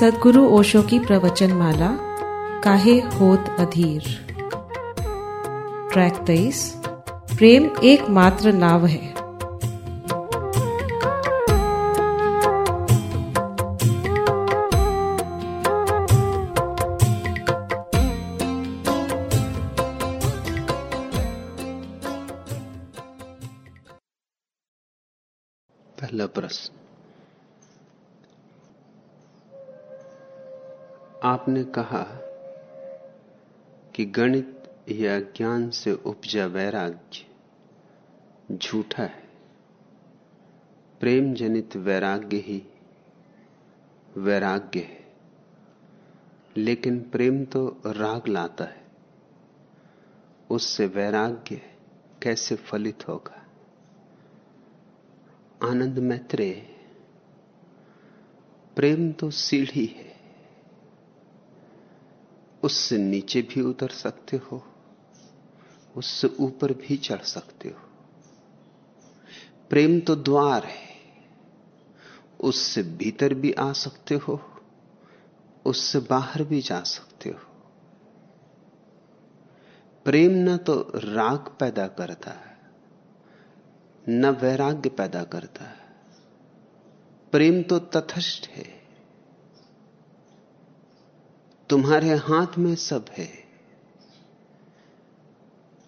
सदगुरु ओशो की प्रवचन माला काहे होत अधीर? ट्रैक तेईस। प्रेम एकमात्र नाव है। आपने कहा कि गणित या ज्ञान से उपजा वैराग्य झूठा है। प्रेम जनित वैराग्य ही वैराग्य है। लेकिन प्रेम तो राग लाता है। उससे वैराग्य कैसे फलित होगा? आनंद मैत्रेय, प्रेम तो सीढ़ी है। उससे नीचे भी उतर सकते हो, उससे ऊपर भी चढ़ सकते हो। प्रेम तो द्वार है, उससे भीतर भी आ सकते हो, उससे बाहर भी जा सकते हो। प्रेम न तो राग पैदा करता है, न वैराग्य पैदा करता है। प्रेम तो तथस्थ है तुम्हारे हाथ में सब है।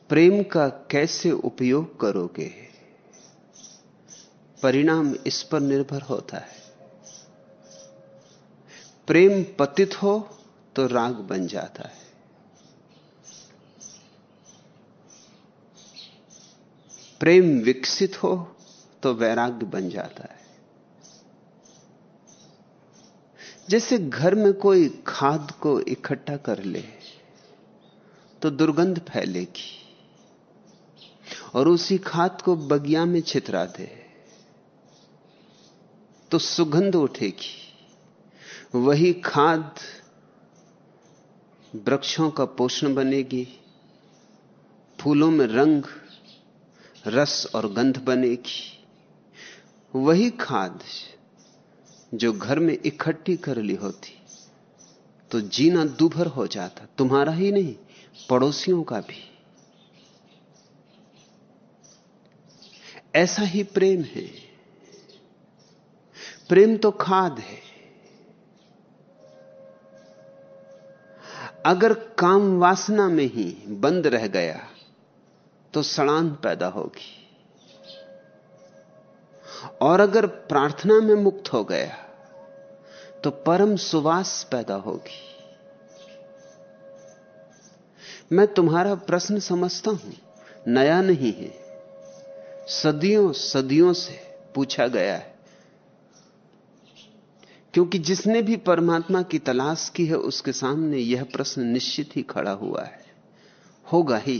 प्रेम का कैसे उपयोग करोगे? परिणाम इस पर निर्भर होता है। प्रेम पतित हो तो राग बन जाता है। प्रेम विकसित हो तो वैराग्य बन जाता है। जैसे घर में कोई खाद को इकट्ठा कर ले तो दुर्गंध फैलेगी। और उसी खाद को बगिया में छितरा दे तो सुगंध उठेगी। वही खाद वृक्षों का पोषण बनेगी, फूलों में रंग, रस और गंध बनेगी। वही खाद जो घर में इकट्ठी कर ली होती तो जीना दुभर हो जाता, तुम्हारा ही नहीं, पड़ोसियों का भी। ऐसा ही प्रेम है। प्रेम तो खाद है। अगर काम वासना में ही बंद रह गया तो सड़ान पैदा होगी। और अगर प्रार्थना में मुक्त हो गया तो परम सुवास पैदा होगी। मैं तुम्हारा प्रश्न समझता हूँ, नया नहीं है। सदियों सदियों से पूछा गया है, क्योंकि जिसने भी परमात्मा की तलाश की है, उसके सामने यह प्रश्न निश्चित ही खड़ा हुआ है। होगा ही,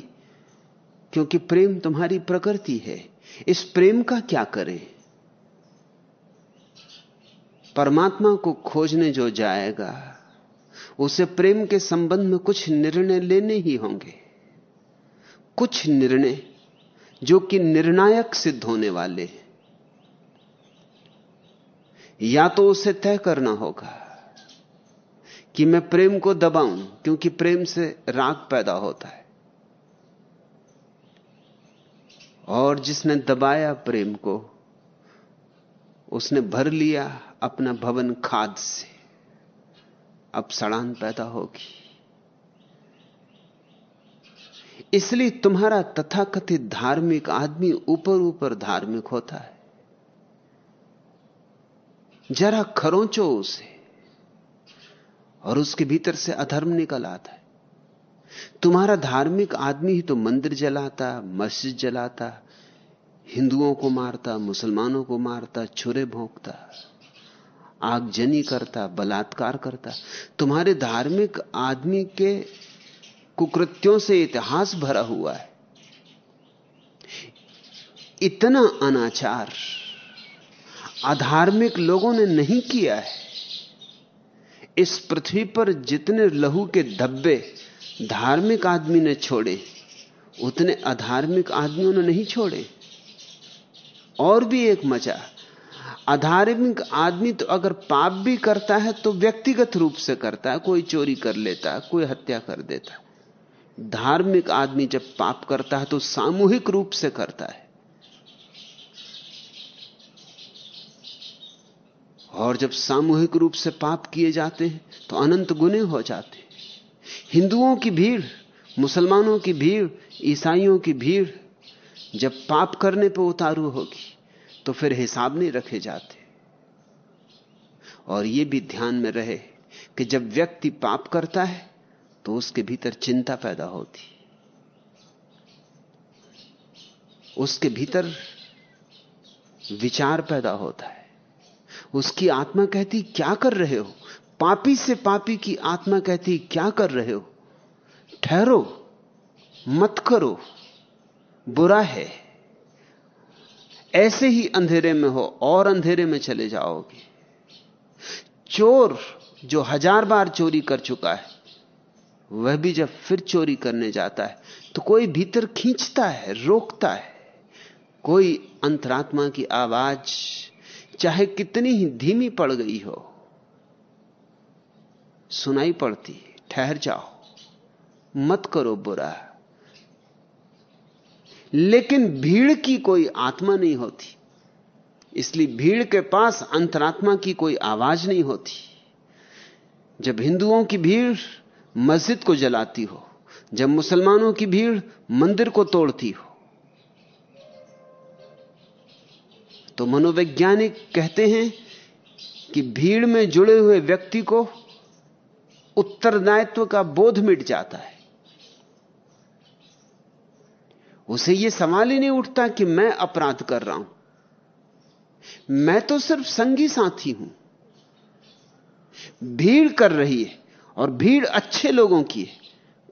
क्योंकि प्रेम तुम्हारी प्रकृति है। इस प्रेम का क्या करें? परमात्मा को खोजने जो जाएगा, उसे प्रेम के संबंध में कुछ निर्णय लेने ही होंगे। कुछ निर्णय जो कि निर्णायक सिद्ध होने वाले हैं। या तो उसे तय करना होगा कि मैं प्रेम को दबाऊं, क्योंकि प्रेम से राग पैदा होता है। और जिसने दबाया प्रेम को, उसने भर लिया अपना भवन खाद से। अब सड़ान पैदा होगी। इसलिए तुम्हारा तथाकथित धार्मिक आदमी ऊपर ऊपर धार्मिक होता है। जरा खरोंचो उसे और उसके भीतर से अधर्म निकल आता है। तुम्हारा धार्मिक आदमी ही तो मंदिर जलाता, मस्जिद जलाता, हिंदुओं को मारता, मुसलमानों को मारता, छुरे भोंकता। आगजनी करता, बलात्कार करता। तुम्हारे धार्मिक आदमी के कुकृत्यों से इतिहास भरा हुआ है। इतना अनाचार अधार्मिक लोगों ने नहीं किया है। इस पृथ्वी पर जितने लहू के धब्बे धार्मिक आदमी ने छोड़े, उतने अधार्मिक आदमियों ने नहीं छोड़े। और भी एक मज़ा। अधार्मिक आदमी तो अगर पाप भी करता है तो व्यक्तिगत रूप से करता है। कोई चोरी कर लेता है, कोई हत्या कर देता है। धार्मिक आदमी जब पाप करता है तो सामूहिक रूप से करता है। और जब सामूहिक रूप से पाप किए जाते हैं तो अनंत गुने हो जाते हैं। हिंदुओं की भीड़, मुसलमानों की भीड़, ईसाइयों की भीड़, जब पाप करने पर उतारू होगी तो फिर हिसाब नहीं रखे जाते। और यह भी ध्यान में रहे कि जब व्यक्ति पाप करता है तो उसके भीतर चिंता पैदा होती। उसके भीतर विचार पैदा होता है। उसकी आत्मा कहती, क्या कर रहे हो? पापी से पापी की आत्मा कहती, क्या कर रहे हो? ठहरो, मत करो। बुरा है। ऐसे ही अंधेरे में हो और अंधेरे में चले जाओगे। चोर जो हज़ार बार चोरी कर चुका है, वह भी जब फिर चोरी करने जाता है तो कोई भीतर खींचता है, रोकता है। कोई अंतरात्मा की आवाज़, चाहे कितनी ही धीमी पड़ गई हो, सुनाई पड़ती ठहर जाओ, मत करो बुरा। लेकिन भीड़ की कोई आत्मा नहीं होती। इसलिए भीड़ के पास अंतरात्मा की कोई आवाज़ नहीं होती। जब हिंदुओं की भीड़ मस्जिद को जलाती हो, जब मुसलमानों की भीड़ मंदिर को तोड़ती हो तो मनोवैज्ञानिक कहते हैं कि भीड़ में जुड़े हुए व्यक्ति को उत्तरदायित्व का बोध मिट जाता है। उसे यह सवाल ही नहीं उठता कि मैं अपराध कर रहा हूँ। मैं तो सिर्फ़ संगी साथी हूँ। भीड़ कर रही है और भीड़ अच्छे लोगों की है।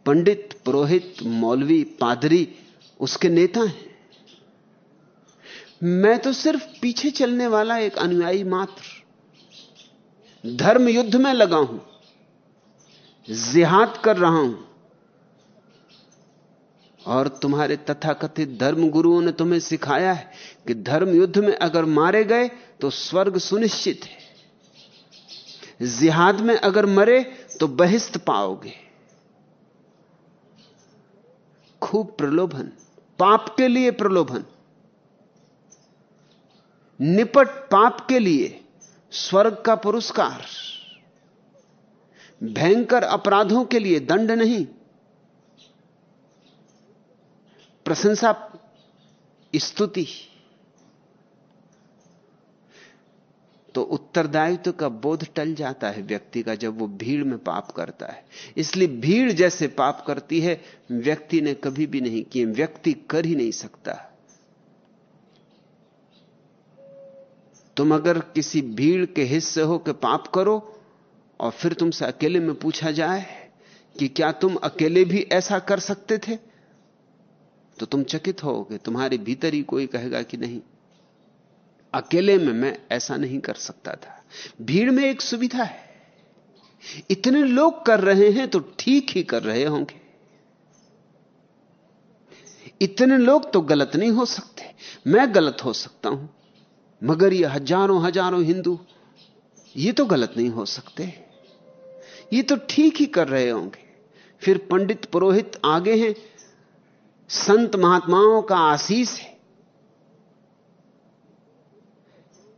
पंडित, पुरोहित, मौलवी, पादरी, उसके नेता हैं। मैं तो सिर्फ़ पीछे चलने वाला एक अनुयायी मात्र। धर्म युद्ध में लगा हूँ। जिहाद कर रहा हूँ। और तुम्हारे तथाकथित धर्म गुरुओं ने तुम्हें सिखाया है कि धर्म युद्ध में अगर मारे गए तो स्वर्ग सुनिश्चित है। जिहाद में अगर मरे तो बहिस्त पाओगे। खूब प्रलोभन, पाप के लिए प्रलोभन। निपट पाप के लिए स्वर्ग का पुरस्कार। भयंकर अपराधों के लिए दंड नहीं प्रशंसा, स्तुति। तो उत्तरदायित्व का बोध टल जाता है व्यक्ति का जब वो भीड़ में पाप करता है। इसलिए भीड़ जैसे पाप करती है, व्यक्ति ने कभी भी नहीं किए, व्यक्ति कर ही नहीं सकता। तुम अगर किसी भीड़ के हिस्से हो के पाप करो, और फिर तुमसे अकेले में पूछा जाए कि क्या तुम अकेले भी ऐसा कर सकते थे? तो तुम चकित हो होगे तुम्हारे भीतर ही कोई कहेगा कि नहीं। अकेले में मैं ऐसा नहीं कर सकता था। भीड़ में एक सुविधा है। इतने लोग कर रहे हैं तो ठीक ही कर रहे होंगे। इतने लोग तो गलत नहीं हो सकते। मैं गलत हो सकता हूँ, मगर ये हज़ारों हज़ारों हिंदू, ये तो गलत नहीं हो सकते। ये तो ठीक ही कर रहे होंगे। फिर पंडित पुरोहित आगे हैं संत महात्माओं का आशीष है।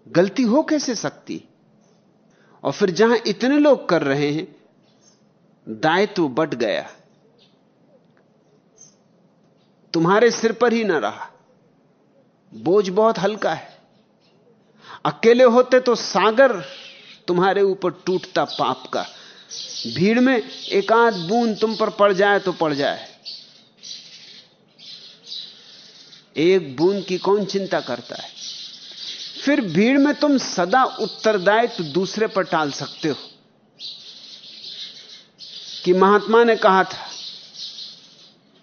गलती हो कैसे सकती? और फिर जहाँ इतने लोग कर रहे हैं, दायित्व बट गया। तुम्हारे सिर पर ही ना रहा। बोझ बहुत हल्का है। अकेले होते तो सागर तुम्हारे ऊपर टूटता पाप का। भीड़ में एक आध बूंद तुम पर पड़ जाए तो पड़ जाए। एक बूंद की कौन चिंता करता है? फिर भीड़ में तुम सदा उत्तरदायित्व दूसरे पर टाल सकते हो। कि महात्मा ने कहा था,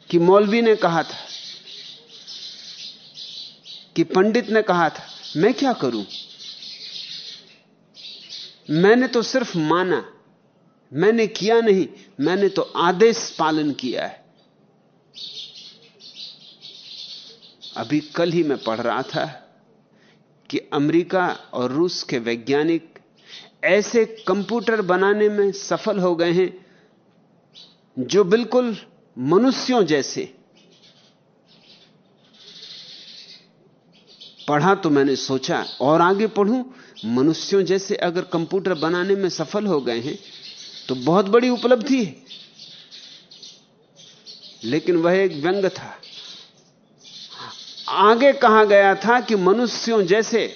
कि मौलवी ने कहा था, कि पंडित ने कहा था, मैं क्या करूँ? मैंने तो सिर्फ़ माना, मैंने किया नहीं, मैंने तो आदेश पालन किया है। अभी कल ही मैं पढ़ रहा था कि अमेरिका और रूस के वैज्ञानिक ऐसे कंप्यूटर बनाने में सफल हो गए हैं जो बिल्कुल मनुष्यों जैसे। पढ़ा तो मैंने सोचा, और आगे पढ़ूं, मनुष्यों जैसे अगर कंप्यूटर बनाने में सफल हो गए हैं तो बहुत बड़ी उपलब्धि है। लेकिन वह एक व्यंग था। आगे कहा गया था कि मनुष्यों जैसे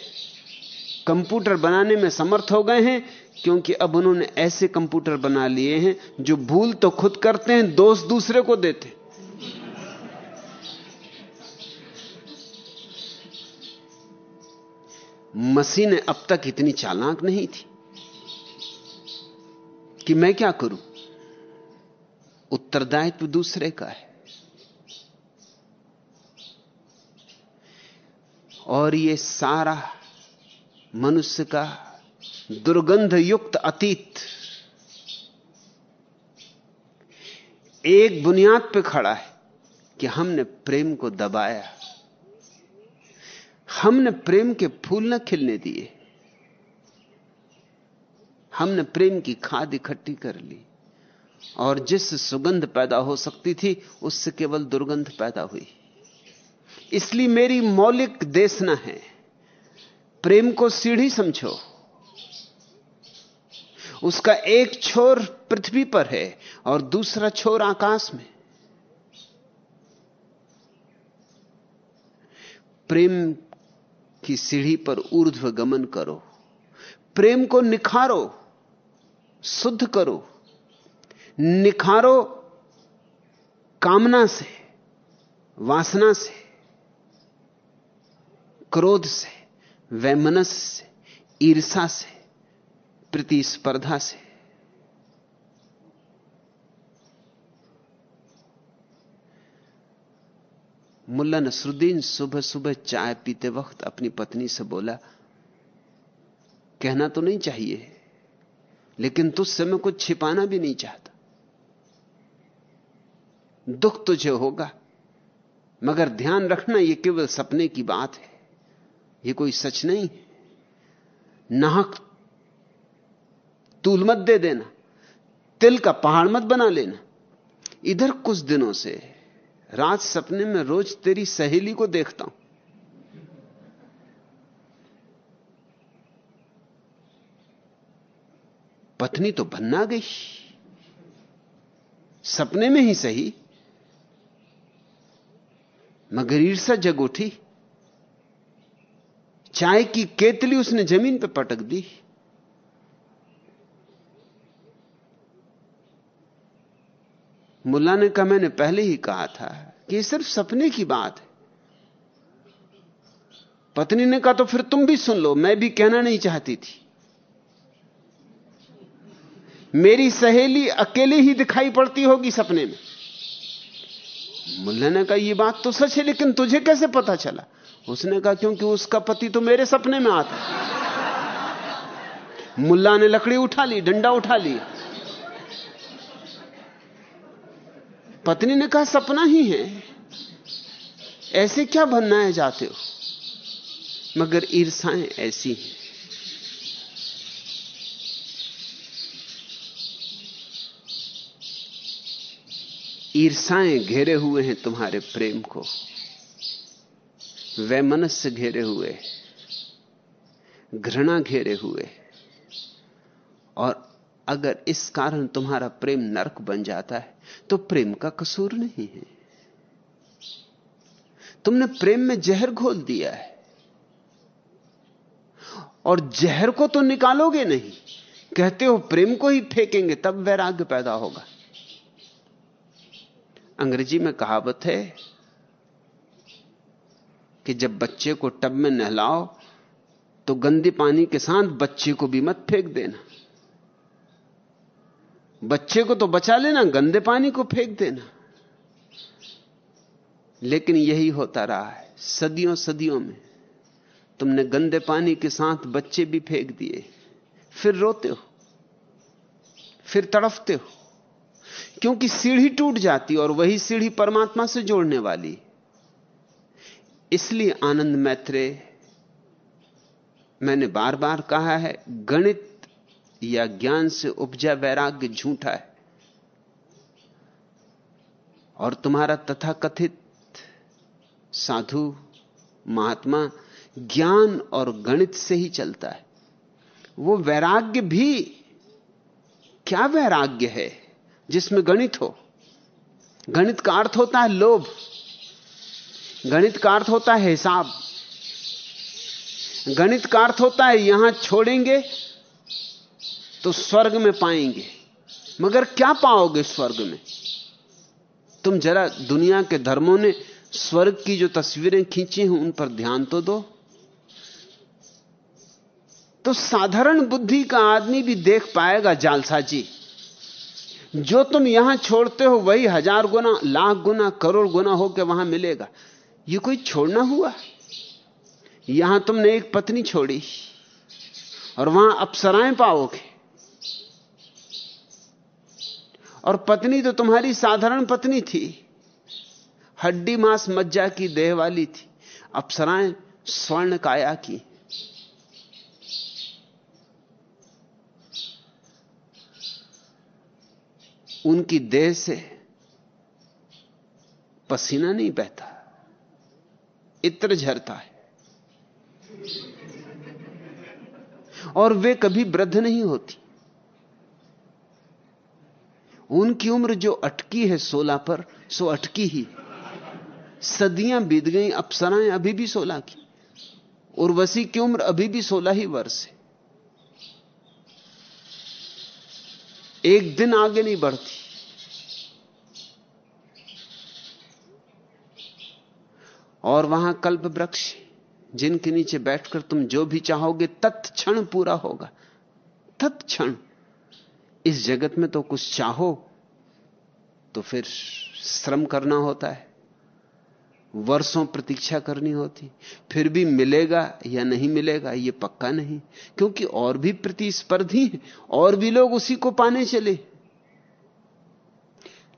कंप्यूटर बनाने में समर्थ हो गए हैं, क्योंकि अब उन्होंने ऐसे कंप्यूटर बना लिए हैं जो भूल तो खुद करते हैं, दोष दूसरे को देते मशीनें अब तक इतनी चालाक नहीं थी कि मैं क्या करूँ? उत्तरदायित्व दूसरे का है। और ये सारा मनुष्य का दुर्गंध युक्त अतीत एक बुनियाद पे खड़ा है कि हमने प्रेम को दबाया। हमने प्रेम के फूल न खिलने दिए। हमने प्रेम की खाद इकट्ठी कर ली। और जिस सुगंध पैदा हो सकती थी, उससे केवल दुर्गंध पैदा हुई। इसलिए मेरी मौलिक देशना है। प्रेम को सीढ़ी समझो। उसका एक छोर पृथ्वी पर है और दूसरा छोर आकाश में। प्रेम की सीढ़ी पर ऊर्ध्व गमन करो। प्रेम को निखारो, शुद्ध करो। निखारो कामना से, वासना से। क्रोध से, वैमनस से, ईर्षा से, प्रतिस्पर्धा से। मुल्ला नसरुद्दीन सुबह सुबह चाय पीते वक्त अपनी पत्नी से बोला, कहना तो नहीं चाहिए, लेकिन तुझसे मैं कुछ छिपाना भी नहीं चाहता। दुख तुझे होगा, मगर ध्यान रखना यह केवल सपने की बात है। यह कोई सच नहीं। नाहक तूल मत दे देना, तिल का पहाड़ मत बना लेना। इधर कुछ दिनों से, रात सपने में रोज तेरी सहेली को देखता हूँ। पत्नी तो भन्ना गई, सपने में ही सही, मगर ईर्षा जग उठी। चाय की केतली उसने ज़मीन पर पटक दी। मुल्ला ने कहा, मैंने पहले ही कहा था कि सिर्फ़ सपने की बात है। पत्नी ने कहा तो फिर तुम भी सुन लो, मैं भी कहना नहीं चाहती थी। मेरी सहेली अकेले ही दिखाई पड़ती होगी सपने में। मुल्ला ने कहा यह बात तो सच है, लेकिन तुझे कैसे पता चला? उसने कहा, क्योंकि उसका पति तो मेरे सपने में आता मुल्ला ने लकड़ी उठा ली, डंडा उठा लिया पत्नी ने कहा, सपना ही है। ऐसे क्या बनना जाते हो? मगर ईर्षाएँ ऐसी हैं। ईर्षाएँ घेरे हुए हैं तुम्हारे प्रेम को। वे मनस्य घेरे हुए, घृणा घेरे हुए। और अगर इस कारण तुम्हारा प्रेम नरक बन जाता है तो प्रेम का कसूर नहीं है। तुमने प्रेम में जहर घोल दिया है। और जहर को तो निकालोगे नहीं। कहते हो प्रेम को ही फेंकेंगे, तब वैराग्य पैदा होगा। अंग्रेज़ी में कहावत है कि जब बच्चे को टब में नहलाओ तो गंदे पानी के साथ बच्चे को भी मत फेंक देना। बच्चे को तो बचा लेना, गंदे पानी को फेंक देना। लेकिन यही होता रहा है सदियों सदियों में। तुमने गंदे पानी के साथ बच्चे भी फेंक दिए। फिर रोते हो, फिर तड़फते हो। क्योंकि सीढ़ी टूट जाती और वही सीढ़ी परमात्मा से जोड़ने वाली। इसलिए आनंद मैत्रे मैंने बार बार कहा है, गणित या ज्ञान से उपजा वैराग्य झूठा है। और तुम्हारा तथाकथित साधु, महात्मा ज्ञान और गणित से ही चलता है। वो वैराग्य भी क्या वैराग्य है जिसमें गणित हो? गणित का अर्थ होता है लोभ। गणित का अर्थ होता है हिसाब। गणित का अर्थ होता है यहाँ छोड़ेंगे तो स्वर्ग में पाएँगे। मगर क्या पाओगे स्वर्ग में? तुम जरा दुनिया के धर्मों ने स्वर्ग की जो तस्वीरें खींची हैं, उन पर ध्यान तो दो। तो साधारण बुद्धि का आदमी भी देख पाएगा जालसाजी जो। तुम यहाँ छोड़ते हो, वही हज़ार गुना, लाख गुना, करोड़ गुना होकर वहाँ मिलेगा। ये कोई छोड़ना हुआ? यहाँ तुमने एक पत्नी छोड़ी और वहाँ अप्सराएँ पाओगे। और पत्नी तो तुम्हारी साधारण पत्नी थी। हड्डी मांस मज्जा की देह वाली थी। अप्सराएँ स्वर्ण काया की। उनकी देह से पसीना नहीं बहता। इत्र झरता है। और वे कभी वृद्ध नहीं होती। उनकी उम्र जो अटकी है सोलह पर, सो अटकी ही। सदियाँ बीत गई, अप्सराएँ अभी भी सोलह की। उर्वशी की उम्र अभी भी सोलह ही वर्ष है। एक दिन आगे नहीं बढ़ती। और वहाँ कल्प वृक्ष जिनके नीचे बैठकर तुम जो भी चाहोगे, तत्क्षण पूरा होगा। तत्क्षण। इस जगत में तो कुछ चाहो तो फिर श्रम करना होता है। वर्षों प्रतीक्षा करनी होती। फिर भी मिलेगा या नहीं मिलेगा यह पक्का नहीं। क्योंकि और भी प्रतिस्पर्धी हैं, और भी लोग उसी को पाने चले।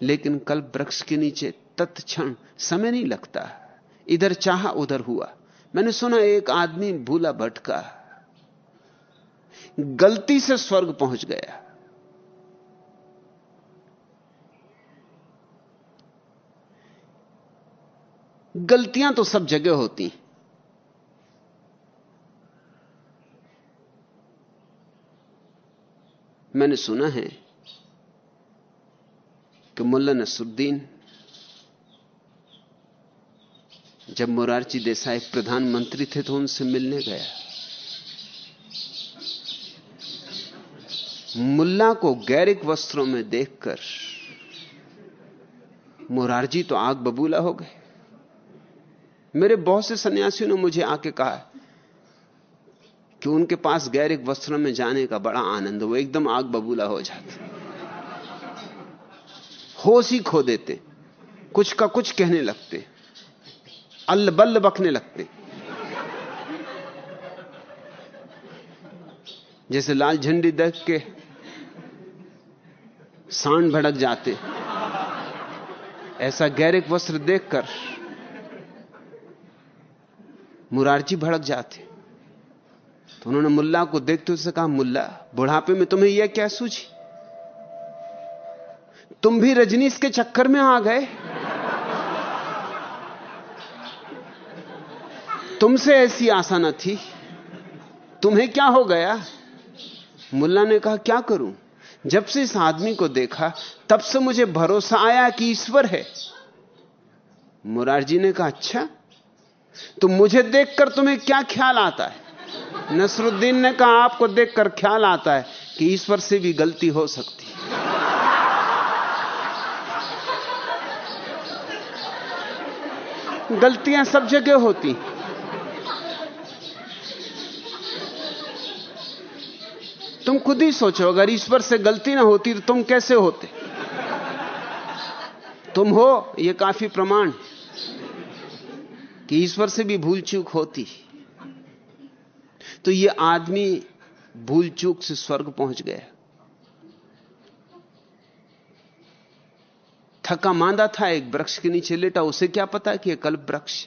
लेकिन कल वृक्ष के नीचे तत्क्षण समय नहीं लगता। इधर चाहा, उधर हुआ। मैंने सुना एक आदमी भूला भटका। गलती से स्वर्ग पहुँच गया। गलतियाँ तो सब जगह होती मैंने सुना है कि मुल्ला नसरुद्दीन जब मोरारजी देसाई प्रधानमंत्री थे तो उनसे मिलने गया। मुल्ला को गैरिक वस्त्रों में देखकर मोरारजी तो आग बबूला हो गए। मेरे बहुत से सन्यासियों ने मुझे आके कहा कि उनके पास गैरिक वस्त्रों में जाने का बड़ा आनंद, वो एकदम आग बबूला हो जाते। होश ही खो देते, कुछ का कुछ कहने लगते। अल्ल बल्ल बकने लगते। जैसे लाल झंडी देख के सांड भड़क जाते। ऐसा गैरिक वस्त्र देखकर मुरारजी भड़क जाते। तो उन्होंने मुल्ला को देखते उससे कहा, मुल्ला, बुढ़ापे में तुम्हें यह क्या सूझी? तुम भी रजनीश के चक्कर में आ गए? तुमसे ऐसी आशा न थी? तुम्हें क्या हो गया? मुल्ला ने कहा, क्या करूँ? जब से इस आदमी को देखा, तब से मुझे भरोसा आया कि ईश्वर है। मुरारजी ने कहा अच्छा तो मुझे देखकर तुम्हें क्या ख्याल आता है? नसरुद्दीन ने कहा, आपको देखकर ख्याल आता है कि ईश्वर से भी गलती हो सकती गलतियाँ सब जगह होती तुम खुद ही सोचो, अगर ईश्वर से गलती ना होती तो तुम कैसे होते? तुम हो यह काफ़ी प्रमाण कि ईश्वर से भी भूल चूक होती। तो यह आदमी भूल चूक से स्वर्ग पहुँच गया। थका मांदा था, एक वृक्ष के नीचे लेटा, उसे क्या पता कि कल्प वृक्ष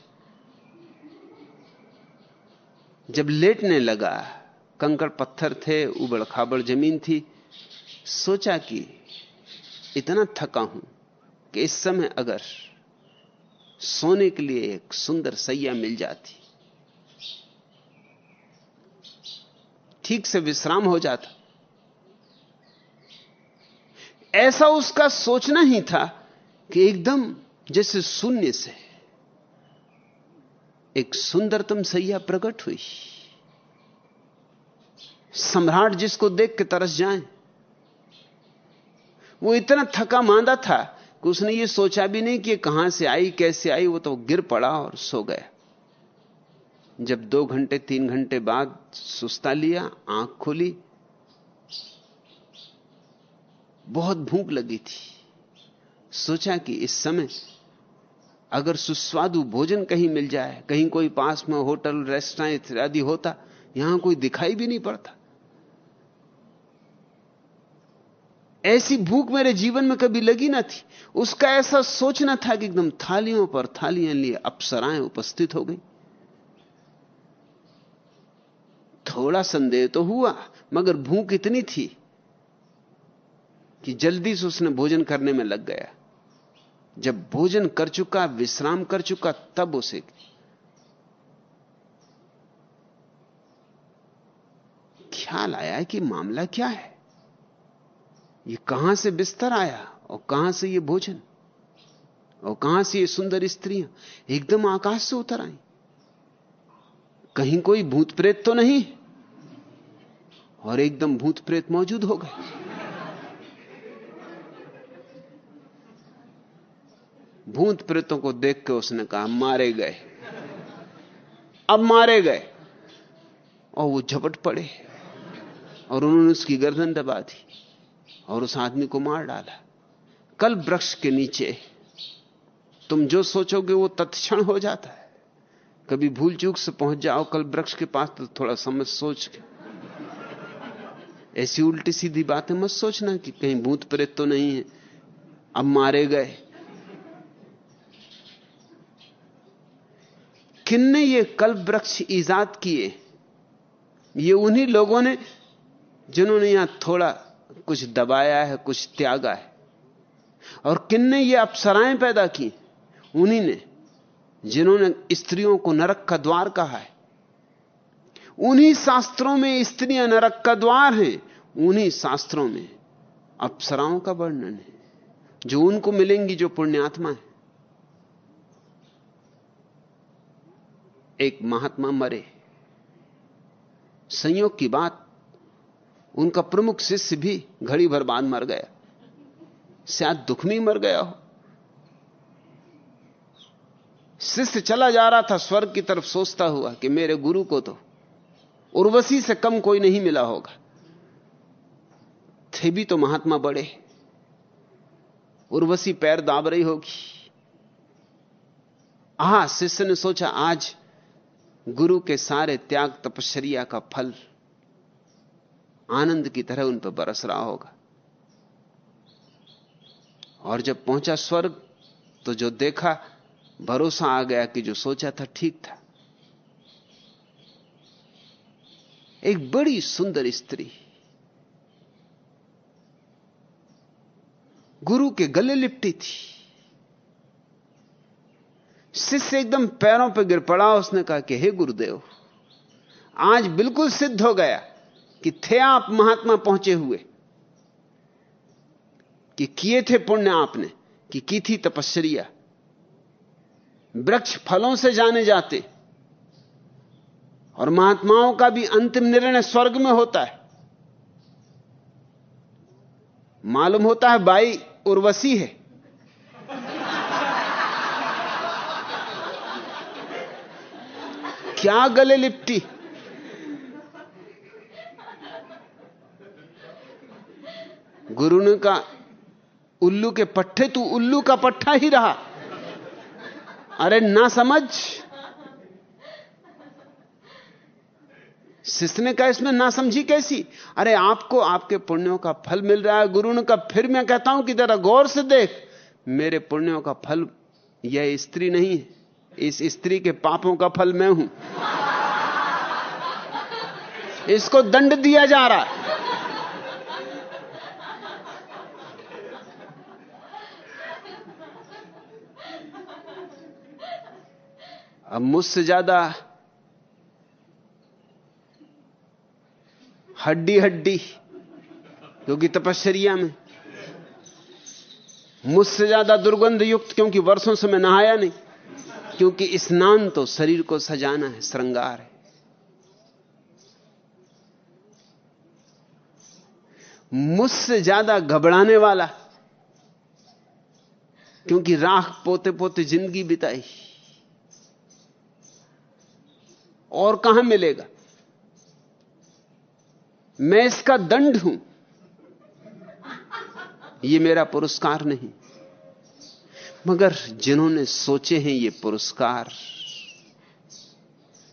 जब लेटने लगा कंकड़ पत्थर थे, उबड़ खाबड़ ज़मीन थी। सोचा कि इतना थका हूँ कि इस समय अगर सोने के लिए एक सुंदर सैया मिल जाती। ठीक से विश्राम हो जाता। ऐसा उसका सोचना ही था कि एकदम जैसे शून्य से एक सुंदरतम सैया प्रकट हुई। सम्राट जिसको देख के तरस जाए। वो इतना थका मांदा था कि उसने ये सोचा भी नहीं कि कहाँ से आई, कैसे आई, वो तो गिर पड़ा और सो गया। जब दो घंटे, तीन घंटे बाद सुस्ता लिया, आँख खोली, बहुत भूख लगी थी। सोचा कि इस समय अगर सुस्वादु भोजन कहीं मिल जाए, कहीं कोई पास में होटल, रेस्टोरेंट इत्यादि होता, यहाँ कोई दिखाई भी नहीं पड़ता। ऐसी भूख मेरे जीवन में कभी लगी ना थी। उसका ऐसा सोचना था कि एकदम थालियों पर थालियाँ लिए अप्सराएँ उपस्थित हो गई। थोड़ा संदेह तो हुआ, मगर भूख इतनी थी कि जल्दी से उसने भोजन करने में लग गया। जब भोजन कर चुका, विश्राम कर चुका, तब उसे ख्याल आया कि मामला क्या है। ये कहाँ से बिस्तर आया और कहाँ से ये भोजन? और कहाँ से ये सुंदर स्त्रियाँ? एकदम आकाश से उतर आई। कहीं कोई भूत प्रेत तो नहीं? और एकदम भूत प्रेत मौजूद हो गए। भूत प्रेतों को देख के उसने कहा, मारे गए। अब मारे गए। और वो झपट पड़े। और उन्होंने उसकी गर्दन दबा दी। और उस आदमी को मार डाला। कल वृक्ष के नीचे तुम जो सोचोगे वो तत्क्षण हो जाता है। कभी भूल चूक से पहुँच जाओ, कल वृक्ष के पास तो थोड़ा समझ सोच के। ऐसी उल्टी सीधी बातें मत सोचना कि कहीं भूत प्रेत तो नहीं है, अब मारे गए। किन्ने ये कल्प वृक्ष ईजाद किए? ये उन्हीं लोगों ने जिन्होंने यहाँ थोड़ा कुछ दबाया है, कुछ त्यागा है। और किन्ने ये अप्सराएँ पैदा की? उन्हीं ने, जिन्होंने स्त्रियों को नरक का द्वार कहा है। उन्हीं शास्त्रों में स्त्रियाँ नरक का द्वार हैं। उन्हीं शास्त्रों में अप्सराओं का वर्णन है, जो उनको मिलेंगी जो पुण्यात्मा है। एक महात्मा मरे। संयोग की बात उनका प्रमुख शिष्य भी घड़ी भर बाँध मर गया। शायद दुख में मर गया हो। शिष्य चला जा रहा था, स्वर्ग की तरफ़ सोचता हुआ कि मेरे गुरु को तो उर्वशी से कम कोई नहीं मिला होगा। थे भी तो महात्मा बड़े। उर्वशी पैर दाब रही होगी। आ शिष्य ने सोचा, आज गुरु के सारे त्याग तपश्चर्या का फल आनंद की तरह उन पर बरस रहा होगा। और जब पहुँचा स्वर्ग तो जो देखा, भरोसा आ गया कि जो सोचा था ठीक था। एक बड़ी सुंदर स्त्री, गुरु के गले लिपटी थी। शिष्य एकदम पैरों पर गिर पड़ा, उसने कहा कि, हे गुरुदेव, आज बिल्कुल सिद्ध हो गया। कि थे आप महात्मा पहुँचे हुए, कि किए थे पुण्य आपने, कि की थी तपस्या। वृक्ष फलों से जाने जाते, और महात्माओं का भी अंतिम निर्णय स्वर्ग में होता है। मालूम होता है बाई उर्वशी है। क्या गले लिपटी? गुरु ने कहा, उल्लू के पट्टे तू उल्लू का पट्टा ही रहा। अरे ना समझ। शिष्य ने कहा, इसमें ना समझी कैसी? अरे आपको आपके पुण्यों का फल मिल रहा है, गुरु ने कहा, फिर मैं कहता हूँ कि जरा गौर से देख, मेरे पुण्यों का फल, यह स्त्री नहीं है, इस स्त्री के पापों का फल मैं हूँ। इसको दंड दिया जा रहा है। अब मुझसे ज़्यादा हड्डी हड्डी क्योंकि तपश्चर्या में। मुझसे ज़्यादा दुर्गंध युक्त क्योंकि वर्षों से मैं नहाया नहीं। क्योंकि स्नान तो शरीर को सजाना है, श्रृंगार है। मुझसे ज़्यादा घबराने वाला क्योंकि राख पोते पोते ज़िंदगी बिताई। और कहाँ मिलेगा? मैं इसका दंड हूँ। यह मेरा पुरस्कार नहीं। मगर जिन्होंने सोचे हैं ये पुरस्कार,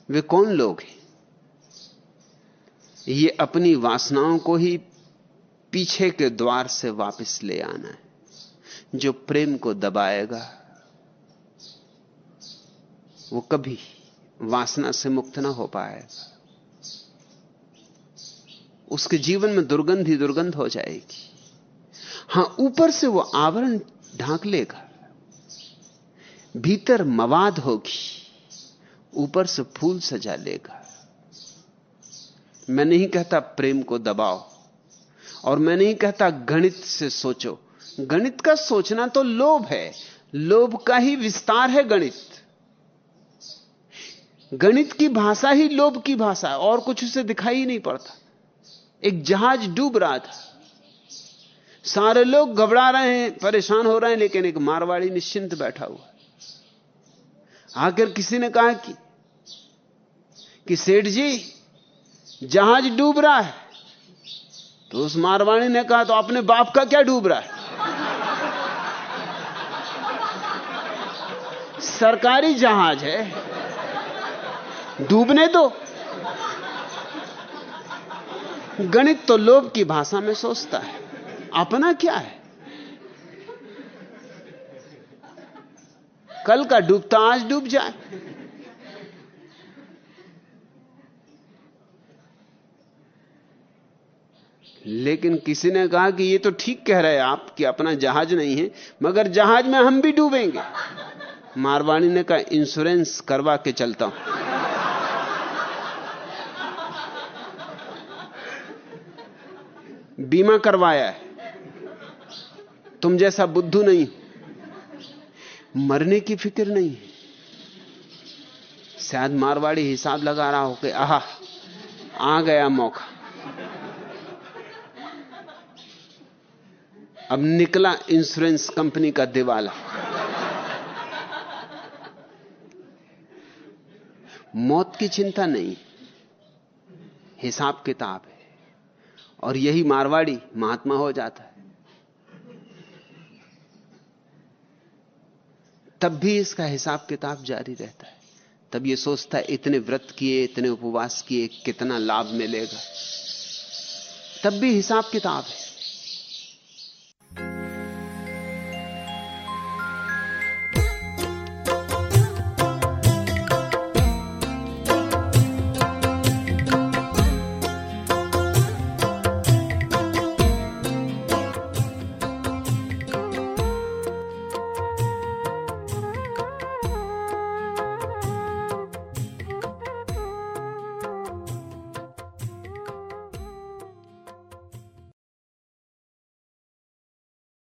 वे कौन लोग हैं? ये अपनी वासनाओं को ही पीछे के द्वार से वापस ले आना है, जो प्रेम को दबाएगा, वो कभी वासना से मुक्त ना हो पाएगा उसके जीवन में दुर्गंध ही दुर्गंध हो जाएगी। हाँ, ऊपर से वो आवरण ढांक लेगा। भीतर मवाद होगी। ऊपर से फूल सजा लेगा। मैं नहीं कहता प्रेम को दबाओ, और मैं नहीं कहता गणित से सोचो। गणित का सोचना तो लोभ है। लोभ का ही विस्तार है गणित। गणित की भाषा ही लोभ की भाषा और कुछ उसे दिखाई नहीं पड़ता। एक जहाज़ डूब रहा था। सारे लोग घबरा रहे हैं, परेशान हो रहे हैं, लेकिन एक मारवाड़ी निश्चिंत बैठा हुआ आखिर किसी ने कहा कि कि सेठ जी, जहाज़ डूब रहा है। तो उस मारवाड़ी ने कहा तो अपने बाप का क्या डूब रहा है? सरकारी जहाज़ है। डूबने दो। गणित तो लोभ की भाषा में सोचता है। अपना क्या है? कल का डूबता, आज डूब जाए। लेकिन किसी ने कहा कि ये तो ठीक कह रहे हैं आप कि अपना जहाज़ नहीं है, मगर जहाज़ में हम भी डूबेंगे। मारवाणी ने कहा, इंश्योरेंस करवा के चलता हूँ। बीमा करवाया है। तुम जैसा बुद्धू नहीं। मरने की फ़िक्र नहीं। शायद मारवाड़ी हिसाब लगा रहा हो कि आह, आ गया मौका। अब निकला इंश्योरेंस कंपनी का दिवाला। मौत की चिंता नहीं। हिसाब किताब है। और यही मारवाड़ी महात्मा हो जाता है। तब भी इसका हिसाब किताब जारी रहता है। तब ये सोचता है, इतने व्रत किए, इतने उपवास किए, कितना लाभ मिलेगा। तब भी हिसाब किताब है।